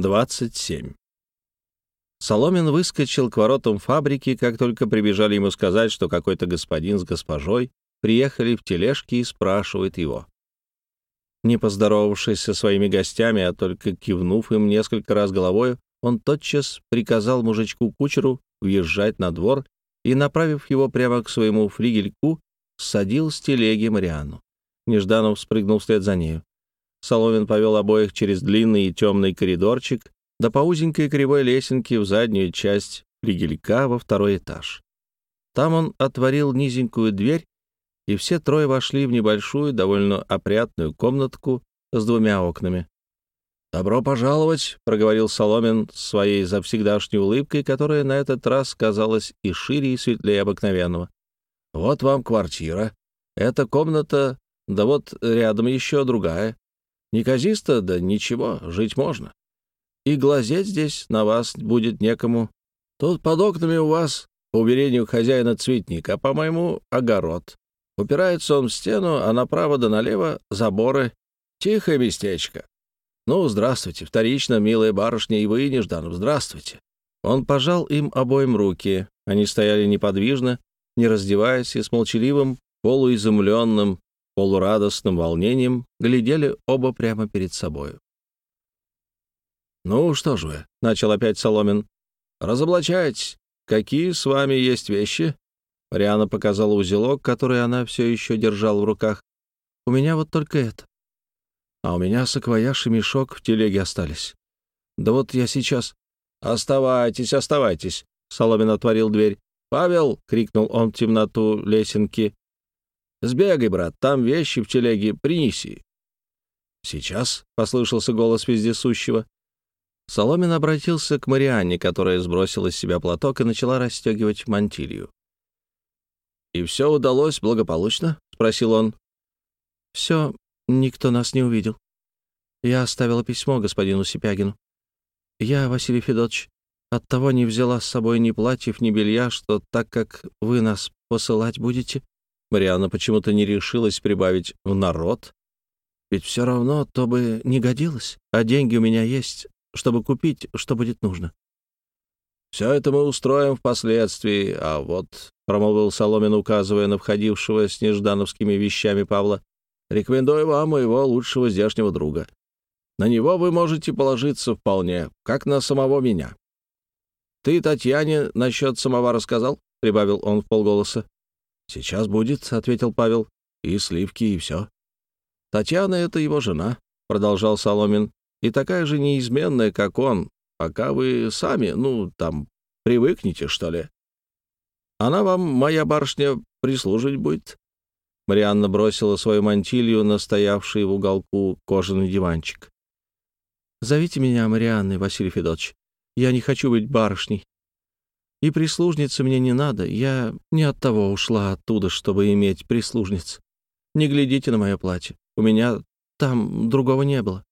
27. Соломин выскочил к воротам фабрики, как только прибежали ему сказать, что какой-то господин с госпожой приехали в тележке и спрашивают его. Не поздоровавшись со своими гостями, а только кивнув им несколько раз головой, он тотчас приказал мужичку-кучеру въезжать на двор и, направив его прямо к своему флигельку, садил с телеги Марианну. Нежданов спрыгнул вслед за нею. Соломин повел обоих через длинный и темный коридорчик, да по узенькой кривой лесенке в заднюю часть флигелька во второй этаж. Там он отворил низенькую дверь, и все трое вошли в небольшую, довольно опрятную комнатку с двумя окнами. «Добро пожаловать», — проговорил Соломин своей завсегдашней улыбкой, которая на этот раз казалась и шире, и светлее обыкновенного. «Вот вам квартира. Эта комната, да вот рядом еще другая. Неказисто, да ничего, жить можно. И глазеть здесь на вас будет некому. Тут под окнами у вас, по уверению хозяина, цветник, а, по-моему, огород. Упирается он в стену, а направо да налево — заборы. Тихое местечко. Ну, здравствуйте, вторично, милая барышня, и вы, Нежданов, здравствуйте. Он пожал им обоим руки. Они стояли неподвижно, не раздеваясь, и с молчаливым, полуизумленным, полурадостным волнением глядели оба прямо перед собою. «Ну что ж вы», — начал опять Соломин, — «разоблачайтесь, какие с вами есть вещи?» Мариана показала узелок, который она все еще держала в руках. «У меня вот только это. А у меня саквояж и мешок в телеге остались. Да вот я сейчас...» «Оставайтесь, оставайтесь», — Соломин отворил дверь. «Павел!» — крикнул он в темноту лесенки. Сбегай, брат, там вещи в телеге принеси». «Сейчас», — послышался голос вездесущего. Соломин обратился к Марианне, которая сбросила с себя платок и начала расстегивать мантилью. «И все удалось благополучно?» — спросил он. «Все, никто нас не увидел. Я оставила письмо господину Сипягину. Я, Василий Федотович, оттого не взяла с собой ни платьев, ни белья, что так как вы нас посылать будете, Марианна почему-то не решилась прибавить в народ. Ведь все равно то бы не годилось, а деньги у меня есть, чтобы купить, что будет нужно. «Все это мы устроим впоследствии, а вот», — промолвил Соломин, указывая на входившего с неждановскими вещами Павла, «рекомендую вам моего лучшего здешнего друга. На него вы можете положиться вполне, как на самого меня». «Ты Татьяне насчет самовара сказал?» — прибавил он в полголоса. «Сейчас будет», — ответил Павел. «И сливки, и все». «Татьяна — это его жена», — продолжал Соломин, «и такая же неизменная, как он, пока вы сами, ну, там, привыкнете, что ли. Она вам, моя барышня, прислуживать будет». Марианна бросила свою мантилью на стоявший в уголку кожаный диванчик. «Зовите меня Марианной, Василий Федотович. Я не хочу быть барышней. И прислужницы мне не надо. Я не от того ушла оттуда, чтобы иметь прислужниц. Не глядите на мое платье. У меня там другого не было.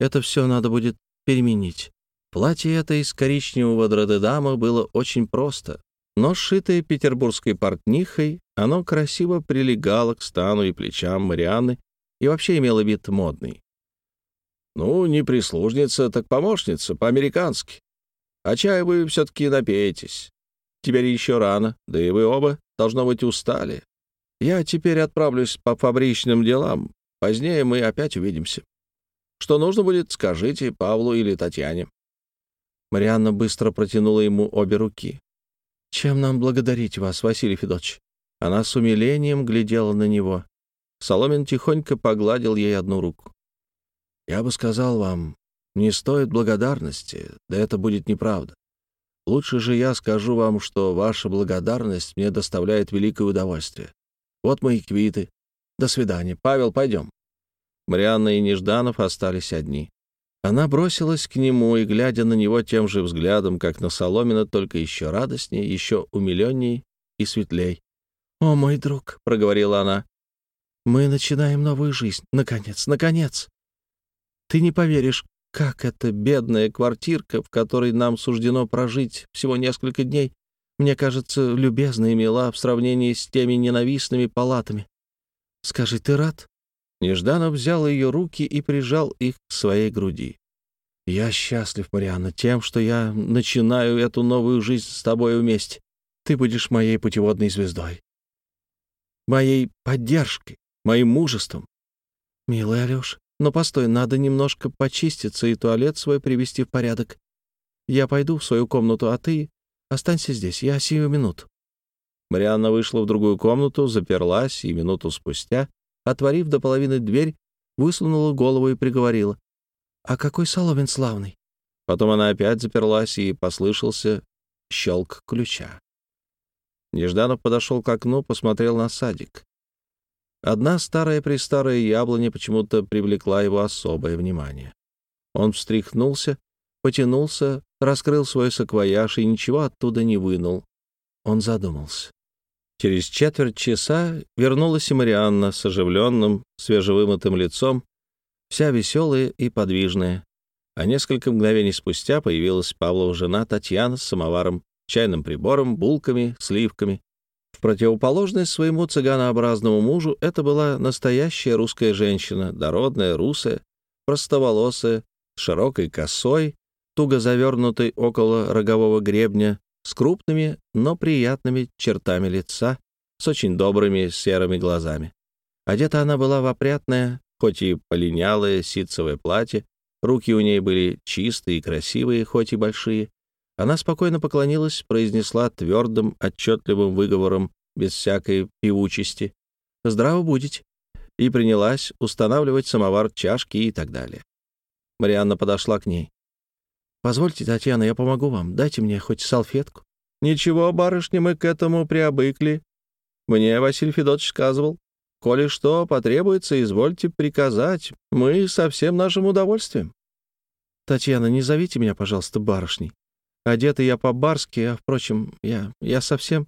Это все надо будет переменить. Платье это из коричневого драдедама было очень просто, но сшитое петербургской портнихой, оно красиво прилегало к стану и плечам Марианны и вообще имело вид модный. «Ну, не прислужница, так помощница, по-американски. А чай вы все-таки напеетесь. Теперь еще рано, да и вы оба, должно быть, устали. Я теперь отправлюсь по фабричным делам. Позднее мы опять увидимся. Что нужно будет, скажите Павлу или Татьяне». Марианна быстро протянула ему обе руки. «Чем нам благодарить вас, Василий Федотович?» Она с умилением глядела на него. Соломин тихонько погладил ей одну руку. «Я бы сказал вам, не стоит благодарности, да это будет неправда. Лучше же я скажу вам, что ваша благодарность мне доставляет великое удовольствие. Вот мои квиты. До свидания. Павел, пойдем». Марианна и Нежданов остались одни. Она бросилась к нему и, глядя на него тем же взглядом, как на Соломина, только еще радостнее, еще умиленней и светлей. «О, мой друг», — проговорила она, — «мы начинаем новую жизнь. Наконец, наконец! Ты не поверишь, как эта бедная квартирка, в которой нам суждено прожить всего несколько дней, мне кажется, любезна и мила в сравнении с теми ненавистными палатами. Скажи, ты рад?» Нежданов взял ее руки и прижал их к своей груди. Я счастлив, Марианна, тем, что я начинаю эту новую жизнь с тобой вместе. Ты будешь моей путеводной звездой, моей поддержкой, моим мужеством. Милый Алёш, но постой, надо немножко почиститься и туалет свой привести в порядок. Я пойду в свою комнату, а ты останься здесь, я сию минуту. Марианна вышла в другую комнату, заперлась и минуту спустя, отворив до половины дверь, высунула голову и приговорила. «А какой Соломин славный!» Потом она опять заперлась, и послышался щелк ключа. Нежданов подошел к окну, посмотрел на садик. Одна старая-престарая яблоня почему-то привлекла его особое внимание. Он встряхнулся, потянулся, раскрыл свой саквояж и ничего оттуда не вынул. Он задумался. Через четверть часа вернулась и Марианна с оживленным, свежевымытым лицом, вся веселая и подвижная. А несколько мгновений спустя появилась Павлова жена Татьяна с самоваром, чайным прибором, булками, сливками. В противоположность своему цыганообразному мужу это была настоящая русская женщина, дородная, русая, простоволосая, с широкой косой, туго завернутой около рогового гребня, с крупными, но приятными чертами лица, с очень добрыми серыми глазами. Одета она была в опрятное, хоть и полинялое ситцевое платье, руки у ней были чистые и красивые, хоть и большие. Она спокойно поклонилась, произнесла твердым, отчетливым выговором, без всякой певучести. «Здраво будете!» и принялась устанавливать самовар, чашки и так далее. Марианна подошла к ней. «Позвольте, Татьяна, я помогу вам. Дайте мне хоть салфетку». «Ничего, барышня, мы к этому приобыкли. Мне Василий Федотович сказывал. Коли что потребуется, извольте приказать. Мы со всем нашим удовольствием». «Татьяна, не зовите меня, пожалуйста, барышней. Одета я по-барски, а, впрочем, я, я совсем...»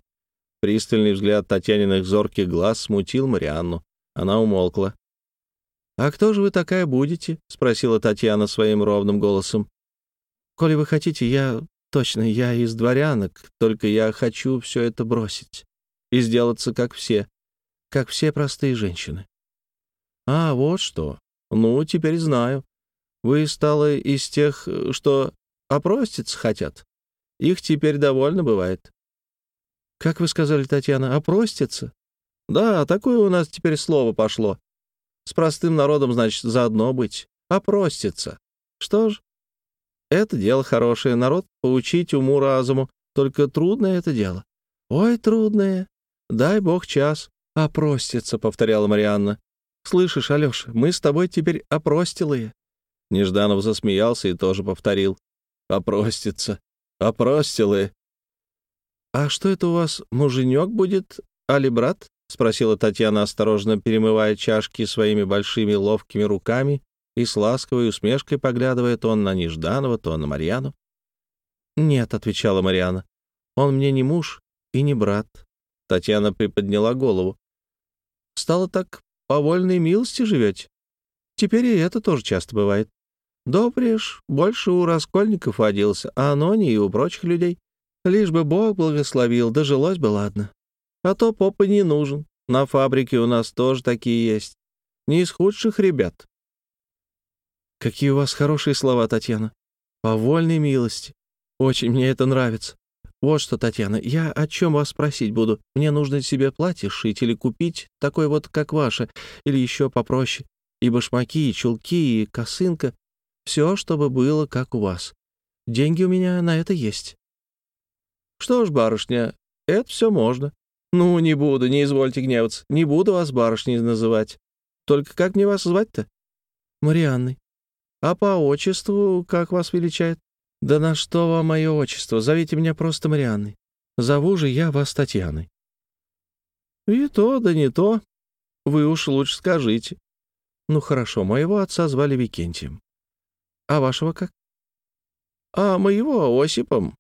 Пристальный взгляд Татьяниных зорких глаз смутил Марианну. Она умолкла. «А кто же вы такая будете?» — спросила Татьяна своим ровным голосом. «Коли вы хотите, я... Точно, я из дворянок, только я хочу все это бросить и сделаться как все как все простые женщины. А, вот что. Ну, теперь знаю. Вы стала из тех, что опроститься хотят. Их теперь довольно бывает. Как вы сказали, Татьяна, опроститься? Да, такое у нас теперь слово пошло. С простым народом, значит, заодно быть. Опроститься. Что ж, это дело хорошее. Народ поучить уму-разуму. Только трудное это дело. Ой, трудное. Дай бог час. «Опростится», — повторяла Марианна. «Слышишь, Алёша, мы с тобой теперь опростилые». Нежданов засмеялся и тоже повторил. «Опростится, опростилые». «А что это у вас, муженек будет, али брат?» — спросила Татьяна, осторожно перемывая чашки своими большими ловкими руками и с ласковой усмешкой поглядывая то на Нежданова, то на Марьяну. «Нет», — отвечала Марьяна, — «он мне не муж и не брат». Татьяна приподняла голову. Стало так, по вольной милости живете. Теперь и это тоже часто бывает. Допрежь больше у раскольников водился, а оно не и у прочих людей. Лишь бы Бог благословил, дожилось бы ладно. А то попа не нужен. На фабрике у нас тоже такие есть. Не из худших ребят. Какие у вас хорошие слова, Татьяна. По вольной милости. Очень мне это нравится. «Вот что, Татьяна, я о чем вас спросить буду. Мне нужно себе платье шить или купить, такое вот, как ваше, или еще попроще. И башмаки, и чулки, и косынка. Все, чтобы было, как у вас. Деньги у меня на это есть». «Что ж, барышня, это все можно. Ну, не буду, не извольте гневаться. Не буду вас барышней называть. Только как мне вас звать-то?» «Марианной». «А по отчеству как вас величает?» «Да на что вам мое отчество? Зовите меня просто Марианной. Зову же я вас Татьяной». «И то, да не то. Вы уж лучше скажите». «Ну хорошо, моего отца звали Викентием. А вашего как?» «А моего Осипом».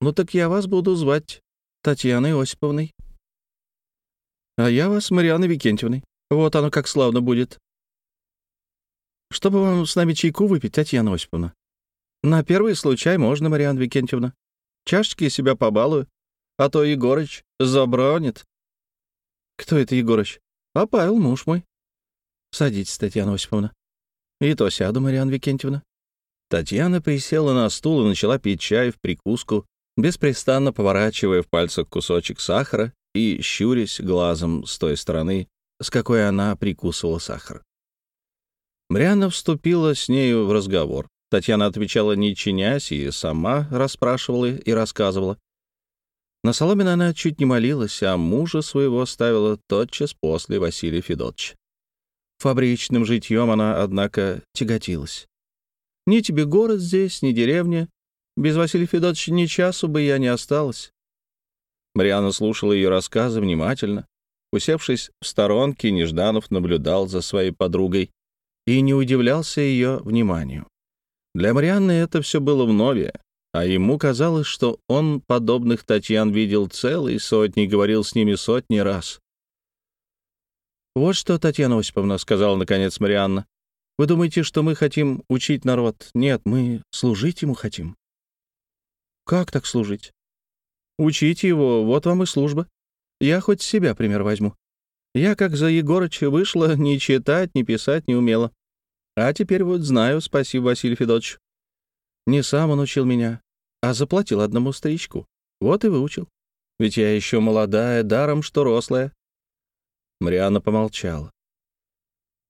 «Ну так я вас буду звать Татьяной Осиповной». «А я вас Марианной Викентьевной. Вот оно как славно будет». «Чтобы вам с нами чайку выпить, Татьяна Осиповна?» «На первый случай можно, Марьяна Викентьевна. Чашечки себя побалую, а то Егорыч забронит». «Кто это Егорыч?» «А Павел, муж мой». «Садитесь, Татьяна Осиповна». «И то сяду, Марьяна Викентьевна». Татьяна присела на стул и начала пить чай в прикуску, беспрестанно поворачивая в пальцах кусочек сахара и щурясь глазом с той стороны, с какой она прикусывала сахар. Мриана вступила с нею в разговор. Татьяна отвечала не чинясь и сама расспрашивала и рассказывала. На Соломина она чуть не молилась, а мужа своего оставила тотчас после Василия Федотовича. Фабричным житьем она, однако, тяготилась. Ни тебе город здесь, ни деревня. Без Василия Федотовича ни часу бы я не осталась. Мариана слушала ее рассказы внимательно. Усевшись в сторонке, Нежданов наблюдал за своей подругой и не удивлялся ее вниманию. Для Марианны это все было вновь, а ему казалось, что он подобных Татьян видел целые сотни и говорил с ними сотни раз. «Вот что, Татьяна Осиповна», — сказала наконец Марианна, «вы думаете, что мы хотим учить народ? Нет, мы служить ему хотим». «Как так служить?» «Учите его, вот вам и служба. Я хоть себя пример возьму. Я, как за Егорыча вышла, ни читать, ни писать не умела. А теперь вот знаю, спасибо Василию Федотовичу. Не сам он учил меня, а заплатил одному старичку. Вот и выучил. Ведь я еще молодая, даром что рослая. Марианна помолчала.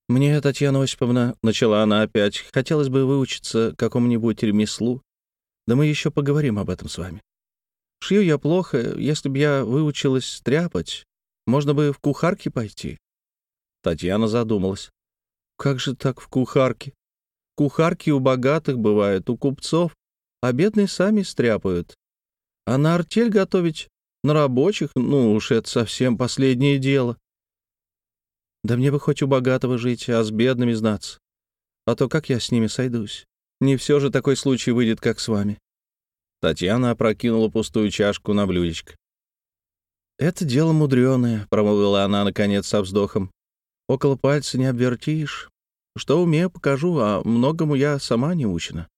«Мне, Татьяна Осиповна, — начала она опять, — хотелось бы выучиться какому-нибудь ремеслу. Да мы еще поговорим об этом с вами. Шью я плохо, если б я выучилась стряпать, можно бы в кухарки пойти». Татьяна задумалась. «Как же так в кухарке? Кухарки у богатых бывают, у купцов, а бедные сами стряпают. А на артель готовить на рабочих, ну уж это совсем последнее дело. Да мне бы хоть у богатого жить, а с бедными знаться. А то как я с ними сойдусь? Не все же такой случай выйдет, как с вами». Татьяна опрокинула пустую чашку на блюдечко. «Это дело мудреное», — промолвила она, наконец, со вздохом. «Около пальца не обвертишь. Что умею, покажу, а многому я сама не учена.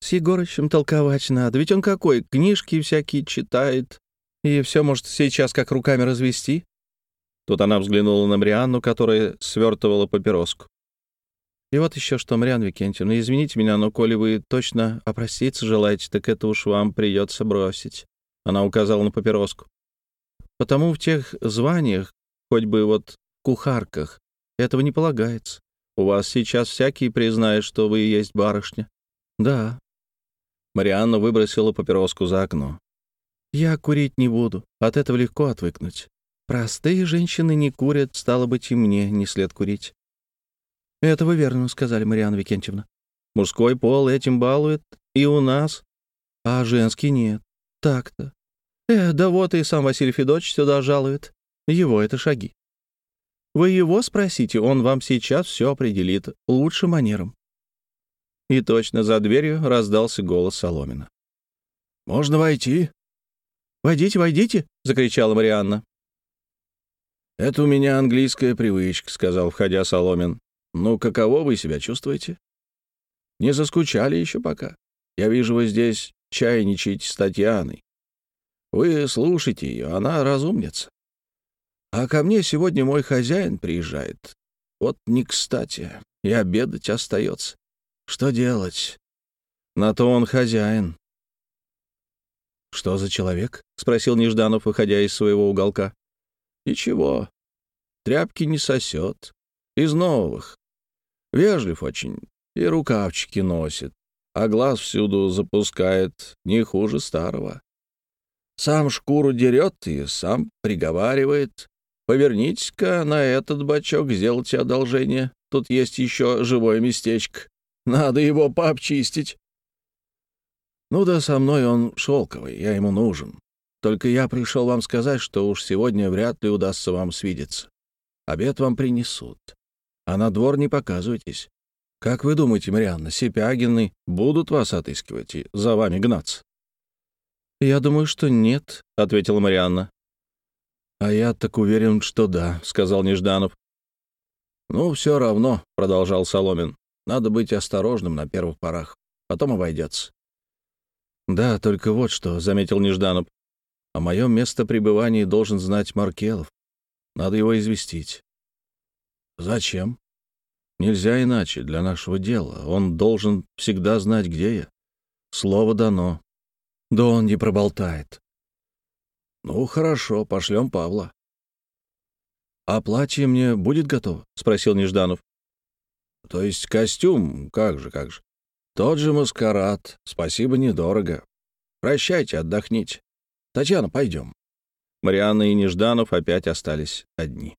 С Егорычем толковать надо, ведь он какой, книжки всякие читает, и все может сейчас как руками развести. Тут она взглянула на Мрианну, которая свертывала папироску. «И вот еще что, Марианна Викентьевна, извините меня, но коли вы точно опроститься желаете, так это уж вам придется бросить». Она указала на папироску. «Потому в тех званиях, хоть бы вот кухарках, этого не полагается. У вас сейчас всякий признает, что вы и есть барышня». «Да». Марианна выбросила папироску за окно. «Я курить не буду, от этого легко отвыкнуть. Простые женщины не курят, стало быть, и мне не след курить. Это вы верно сказали, Марианна Викентьевна. Мужской пол этим балует, и у нас, а женский нет. Так-то. Э, да вот и сам Василий Федорович сюда жалует. Его это шаги. Вы его спросите, он вам сейчас все определит лучшим манером. И точно за дверью раздался голос Соломина. «Можно войти?» «Войдите, войдите!» — закричала Марианна. «Это у меня английская привычка», — сказал, входя Соломин. «Ну, каково вы себя чувствуете?» «Не заскучали еще пока. Я вижу, вы здесь чайничаете с Татьяной. Вы слушайте ее, она разумница. А ко мне сегодня мой хозяин приезжает. Вот не кстати, и обедать остается. Что делать? На то он хозяин». «Что за человек?» — спросил Нежданов, выходя из своего уголка. Ничего, тряпки не сосет. Из новых. Вежлив очень. И рукавчики носит. А глаз всюду запускает не хуже старого. Сам шкуру дерет и сам приговаривает. Повернитесь-ка на этот бачок, сделайте одолжение. Тут есть еще живое местечко. Надо его пообчистить. Ну да со мной он шелковый, я ему нужен. Только я пришел вам сказать, что уж сегодня вряд ли удастся вам свидеться. Обед вам принесут. А на двор не показывайтесь. Как вы думаете, Марианна, Сипягины будут вас отыскивать и за вами гнаться? «Я думаю, что нет», — ответила Марианна. «А я так уверен, что да», — сказал Нежданов. «Ну, все равно», — продолжал Соломин. «Надо быть осторожным на первых порах. Потом обойдется». «Да, только вот что», — заметил Нежданов. О моем местопребывании должен знать Маркелов. Надо его известить. Зачем? Нельзя иначе для нашего дела. Он должен всегда знать, где я. Слово дано. Да он не проболтает. Ну, хорошо, пошлем Павла. А платье мне будет готово? Спросил Нежданов. То есть костюм, как же, как же. Тот же маскарад, спасибо, недорого. Прощайте, отдохните. Татьяна, пойдем. Марианна и Нежданов опять остались одни.